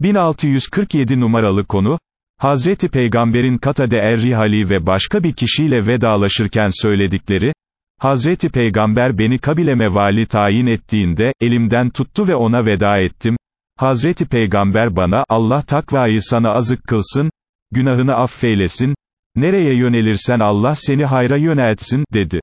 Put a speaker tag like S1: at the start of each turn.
S1: 1647 numaralı konu, Hazreti Peygamberin Katade er-Rihali ve başka bir kişiyle vedalaşırken söyledikleri, Hazreti Peygamber beni kabileme vali tayin ettiğinde, elimden tuttu ve ona veda ettim, Hazreti Peygamber bana, Allah takvayı sana azık kılsın, günahını affeylesin, nereye yönelirsen Allah seni hayra yöneltsin, dedi.